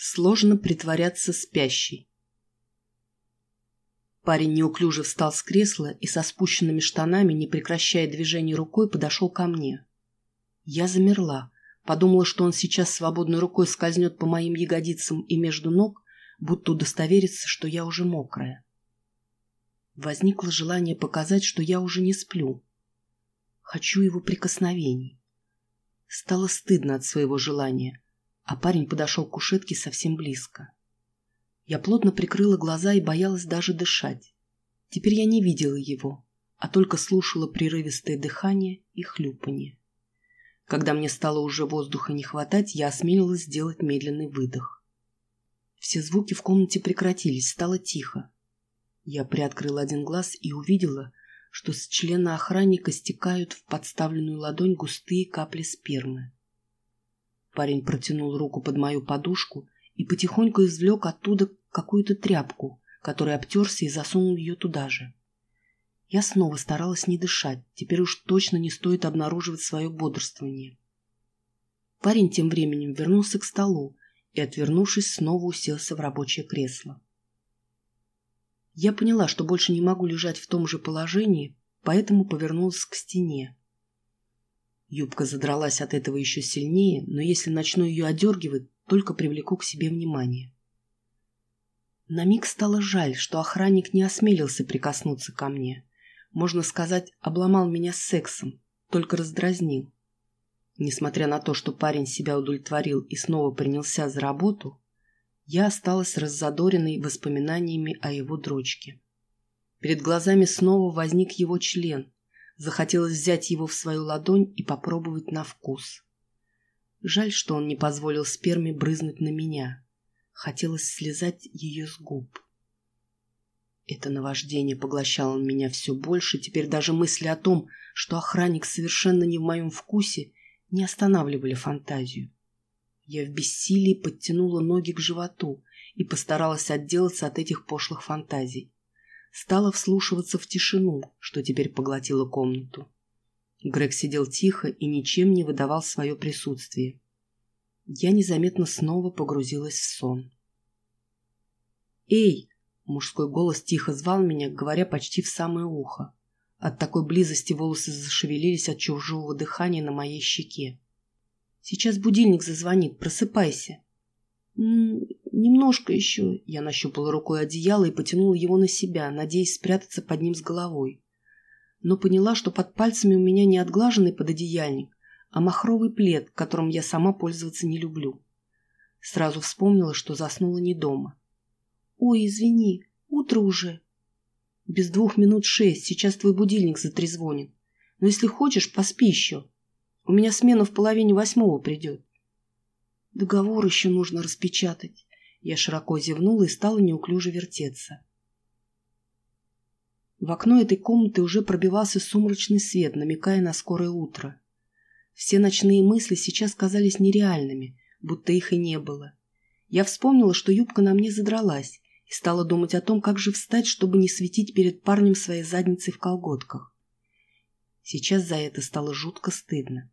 Сложно притворяться спящей. Парень неуклюже встал с кресла и со спущенными штанами, не прекращая движений рукой, подошел ко мне. Я замерла, подумала, что он сейчас свободной рукой скользнет по моим ягодицам и между ног, будто удостоверится, что я уже мокрая. Возникло желание показать, что я уже не сплю. Хочу его прикосновений. Стало стыдно от своего желания — а парень подошел к кушетке совсем близко. Я плотно прикрыла глаза и боялась даже дышать. Теперь я не видела его, а только слушала прерывистое дыхание и хлюпанье. Когда мне стало уже воздуха не хватать, я осмелилась сделать медленный выдох. Все звуки в комнате прекратились, стало тихо. Я приоткрыла один глаз и увидела, что с члена охранника стекают в подставленную ладонь густые капли спермы. Парень протянул руку под мою подушку и потихоньку извлек оттуда какую-то тряпку, которой обтерся и засунул ее туда же. Я снова старалась не дышать, теперь уж точно не стоит обнаруживать свое бодрствование. Парень тем временем вернулся к столу и, отвернувшись, снова уселся в рабочее кресло. Я поняла, что больше не могу лежать в том же положении, поэтому повернулась к стене. Юбка задралась от этого еще сильнее, но если начну ее одергивать, только привлеку к себе внимание. На миг стало жаль, что охранник не осмелился прикоснуться ко мне. Можно сказать, обломал меня сексом, только раздразнил. Несмотря на то, что парень себя удовлетворил и снова принялся за работу, я осталась раззадоренной воспоминаниями о его дрочке. Перед глазами снова возник его член, Захотелось взять его в свою ладонь и попробовать на вкус. Жаль, что он не позволил сперме брызнуть на меня. Хотелось слезать ее с губ. Это наваждение поглощало меня все больше, теперь даже мысли о том, что охранник совершенно не в моем вкусе, не останавливали фантазию. Я в бессилии подтянула ноги к животу и постаралась отделаться от этих пошлых фантазий стала вслушиваться в тишину, что теперь поглотила комнату. Грег сидел тихо и ничем не выдавал свое присутствие. Я незаметно снова погрузилась в сон. «Эй!» — мужской голос тихо звал меня, говоря почти в самое ухо. От такой близости волосы зашевелились от чужого дыхания на моей щеке. «Сейчас будильник зазвонит, просыпайся». «Немножко еще». Я нащупала рукой одеяло и потянула его на себя, надеясь спрятаться под ним с головой. Но поняла, что под пальцами у меня не отглаженный пододеяльник, а махровый плед, которым я сама пользоваться не люблю. Сразу вспомнила, что заснула не дома. «Ой, извини, утро уже». «Без двух минут шесть, сейчас твой будильник затрезвонит. Но если хочешь, поспи еще. У меня смена в половине восьмого придет». «Договор еще нужно распечатать». Я широко зевнула и стала неуклюже вертеться. В окно этой комнаты уже пробивался сумрачный свет, намекая на скорое утро. Все ночные мысли сейчас казались нереальными, будто их и не было. Я вспомнила, что юбка на мне задралась, и стала думать о том, как же встать, чтобы не светить перед парнем своей задницей в колготках. Сейчас за это стало жутко стыдно.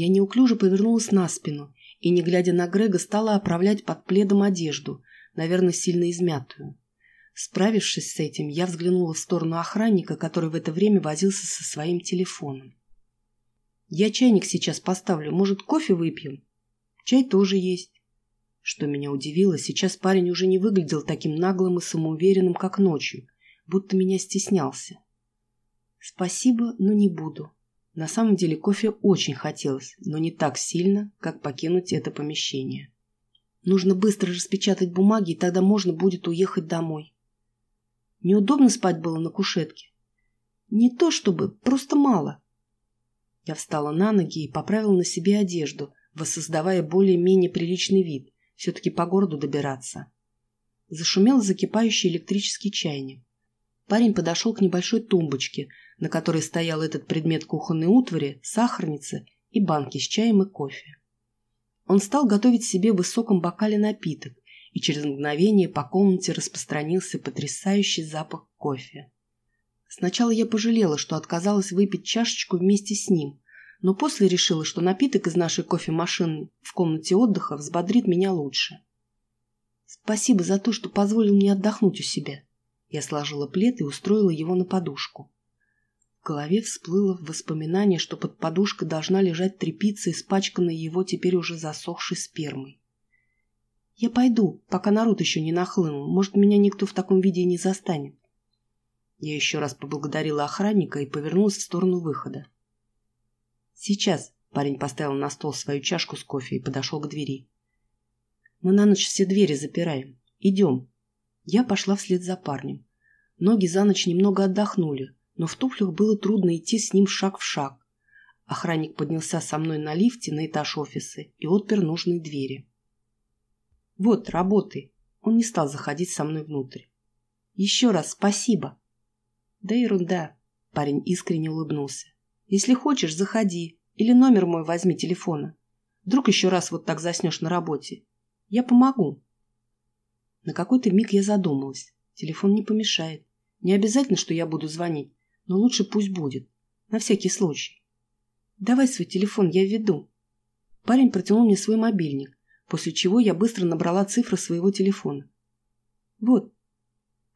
Я неуклюже повернулась на спину и, не глядя на Грега, стала оправлять под пледом одежду, наверное, сильно измятую. Справившись с этим, я взглянула в сторону охранника, который в это время возился со своим телефоном. «Я чайник сейчас поставлю. Может, кофе выпьем?» «Чай тоже есть». Что меня удивило, сейчас парень уже не выглядел таким наглым и самоуверенным, как ночью, будто меня стеснялся. «Спасибо, но не буду», на самом деле кофе очень хотелось, но не так сильно, как покинуть это помещение. Нужно быстро распечатать бумаги, и тогда можно будет уехать домой. Неудобно спать было на кушетке. Не то чтобы, просто мало. Я встала на ноги и поправила на себе одежду, воссоздавая более-менее приличный вид, все-таки по городу добираться. Зашумел закипающий электрический чайник. Парень подошел к небольшой тумбочке, на которой стоял этот предмет кухонной утвари, сахарница и банки с чаем и кофе. Он стал готовить себе в высоком бокале напиток, и через мгновение по комнате распространился потрясающий запах кофе. Сначала я пожалела, что отказалась выпить чашечку вместе с ним, но после решила, что напиток из нашей кофемашины в комнате отдыха взбодрит меня лучше. Спасибо за то, что позволил мне отдохнуть у себя. Я сложила плед и устроила его на подушку. В голове всплыло воспоминание, что под подушкой должна лежать тряпица, испачканная его теперь уже засохшей спермой. «Я пойду, пока народ еще не нахлынул. Может, меня никто в таком виде и не застанет». Я еще раз поблагодарила охранника и повернулась в сторону выхода. «Сейчас», — парень поставил на стол свою чашку с кофе и подошел к двери. «Мы на ночь все двери запираем. Идем». Я пошла вслед за парнем. Ноги за ночь немного отдохнули, но в туфлях было трудно идти с ним шаг в шаг. Охранник поднялся со мной на лифте на этаж офиса и отпер нужные двери. «Вот, работай». Он не стал заходить со мной внутрь. «Еще раз спасибо». «Да ерунда», — парень искренне улыбнулся. «Если хочешь, заходи. Или номер мой возьми телефона. Вдруг еще раз вот так заснешь на работе. Я помогу». На какой-то миг я задумалась. Телефон не помешает. Не обязательно, что я буду звонить, но лучше пусть будет. На всякий случай. «Давай свой телефон, я введу». Парень протянул мне свой мобильник, после чего я быстро набрала цифры своего телефона. «Вот».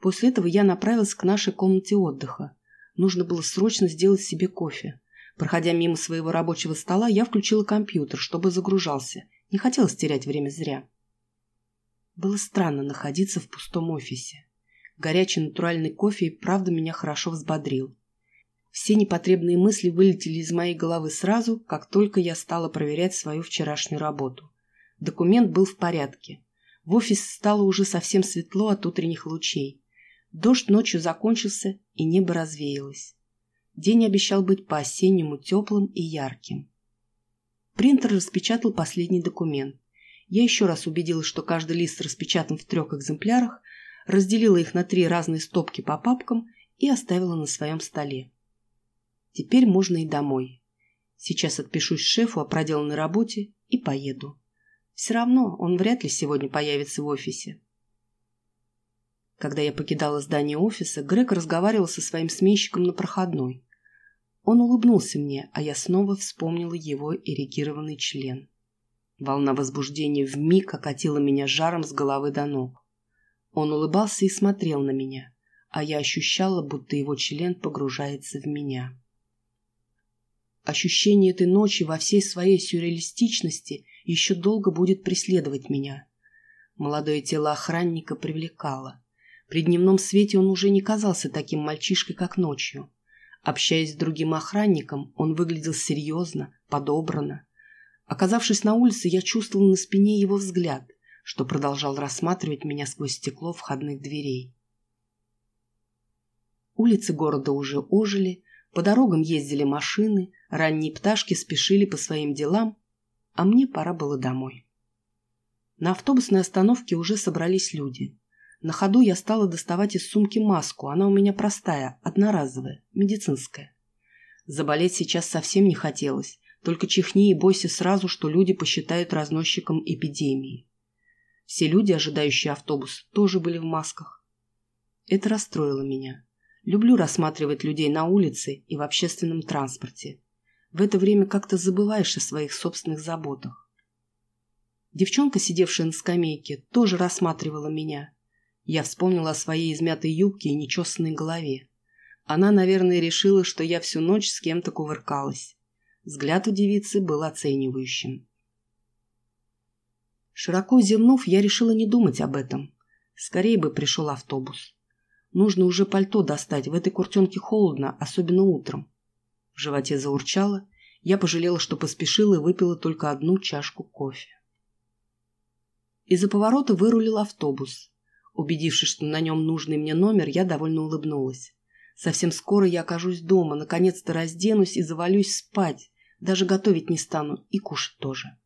После этого я направилась к нашей комнате отдыха. Нужно было срочно сделать себе кофе. Проходя мимо своего рабочего стола, я включила компьютер, чтобы загружался. Не хотелось терять время зря. Было странно находиться в пустом офисе. Горячий натуральный кофе и правда меня хорошо взбодрил. Все непотребные мысли вылетели из моей головы сразу, как только я стала проверять свою вчерашнюю работу. Документ был в порядке. В офис стало уже совсем светло от утренних лучей. Дождь ночью закончился, и небо развеялось. День обещал быть по-осеннему теплым и ярким. Принтер распечатал последний документ. Я еще раз убедилась, что каждый лист распечатан в трех экземплярах, разделила их на три разные стопки по папкам и оставила на своем столе. Теперь можно и домой. Сейчас отпишусь шефу о проделанной работе и поеду. Все равно он вряд ли сегодня появится в офисе. Когда я покидала здание офиса, Грег разговаривал со своим сменщиком на проходной. Он улыбнулся мне, а я снова вспомнила его эрегированный член. Волна возбуждения вмиг окатила меня жаром с головы до ног. Он улыбался и смотрел на меня, а я ощущала, будто его член погружается в меня. Ощущение этой ночи во всей своей сюрреалистичности еще долго будет преследовать меня. Молодое тело охранника привлекало. При дневном свете он уже не казался таким мальчишкой, как ночью. Общаясь с другим охранником, он выглядел серьезно, подобранно, Оказавшись на улице, я чувствовал на спине его взгляд, что продолжал рассматривать меня сквозь стекло входных дверей. Улицы города уже ожили, по дорогам ездили машины, ранние пташки спешили по своим делам, а мне пора было домой. На автобусной остановке уже собрались люди. На ходу я стала доставать из сумки маску, она у меня простая, одноразовая, медицинская. Заболеть сейчас совсем не хотелось, только чихни и бойся сразу, что люди посчитают разносчиком эпидемии. Все люди, ожидающие автобус, тоже были в масках. Это расстроило меня. Люблю рассматривать людей на улице и в общественном транспорте. В это время как-то забываешь о своих собственных заботах. Девчонка, сидевшая на скамейке, тоже рассматривала меня. Я вспомнила о своей измятой юбке и нечесанной голове. Она, наверное, решила, что я всю ночь с кем-то кувыркалась. Взгляд у девицы был оценивающим. Широко зевнув, я решила не думать об этом. Скорее бы пришел автобус. Нужно уже пальто достать, в этой куртенке холодно, особенно утром. В животе заурчало, я пожалела, что поспешила и выпила только одну чашку кофе. Из-за поворота вырулил автобус. Убедившись, что на нем нужный мне номер, я довольно улыбнулась. Совсем скоро я окажусь дома, наконец-то разденусь и завалюсь спать. Даже готовить не стану и кушать тоже.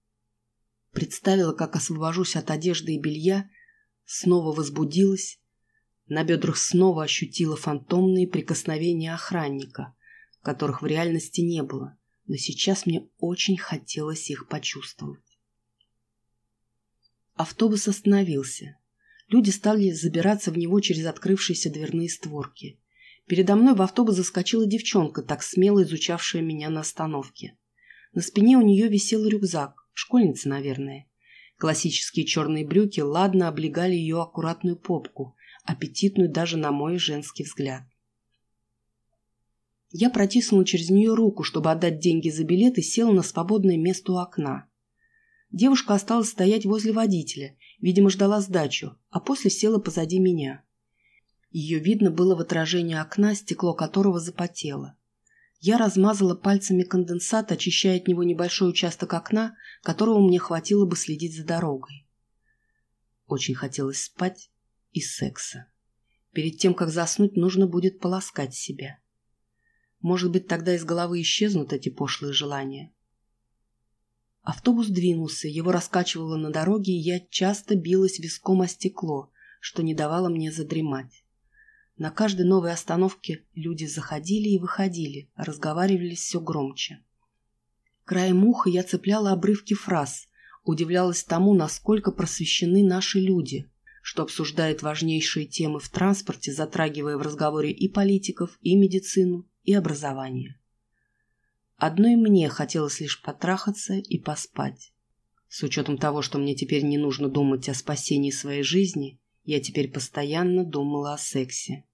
Представила, как освобожусь от одежды и белья, снова возбудилась, на бедрах снова ощутила фантомные прикосновения охранника, которых в реальности не было, но сейчас мне очень хотелось их почувствовать. Автобус остановился. Люди стали забираться в него через открывшиеся дверные створки. Передо мной в автобус заскочила девчонка, так смело изучавшая меня на остановке. На спине у нее висел рюкзак, школьница, наверное. Классические черные брюки ладно облегали ее аккуратную попку, аппетитную даже на мой женский взгляд. Я протиснула через нее руку, чтобы отдать деньги за билет, и села на свободное место у окна. Девушка осталась стоять возле водителя, видимо, ждала сдачу, а после села позади меня. Ее видно было в отражении окна, стекло которого запотело. Я размазала пальцами конденсат, очищая от него небольшой участок окна, которого мне хватило бы следить за дорогой. Очень хотелось спать и секса. Перед тем, как заснуть, нужно будет полоскать себя. Может быть, тогда из головы исчезнут эти пошлые желания. Автобус двинулся, его раскачивало на дороге, и я часто билась виском о стекло, что не давало мне задремать. На каждой новой остановке люди заходили и выходили, разговаривали все громче. Краем уха я цепляла обрывки фраз, удивлялась тому, насколько просвещены наши люди, что обсуждают важнейшие темы в транспорте, затрагивая в разговоре и политиков, и медицину, и образование. Одной мне хотелось лишь потрахаться и поспать. С учетом того, что мне теперь не нужно думать о спасении своей жизни, я теперь постоянно думала о сексе.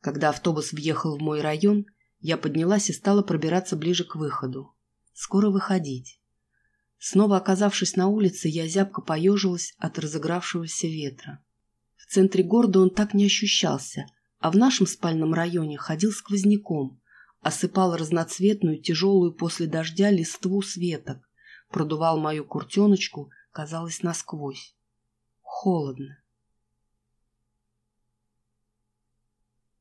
Когда автобус въехал в мой район, я поднялась и стала пробираться ближе к выходу. Скоро выходить. Снова оказавшись на улице, я зябко поежилась от разыгравшегося ветра. В центре города он так не ощущался, а в нашем спальном районе ходил сквозняком, осыпал разноцветную, тяжелую после дождя листву светок, продувал мою куртеночку, казалось, насквозь. Холодно.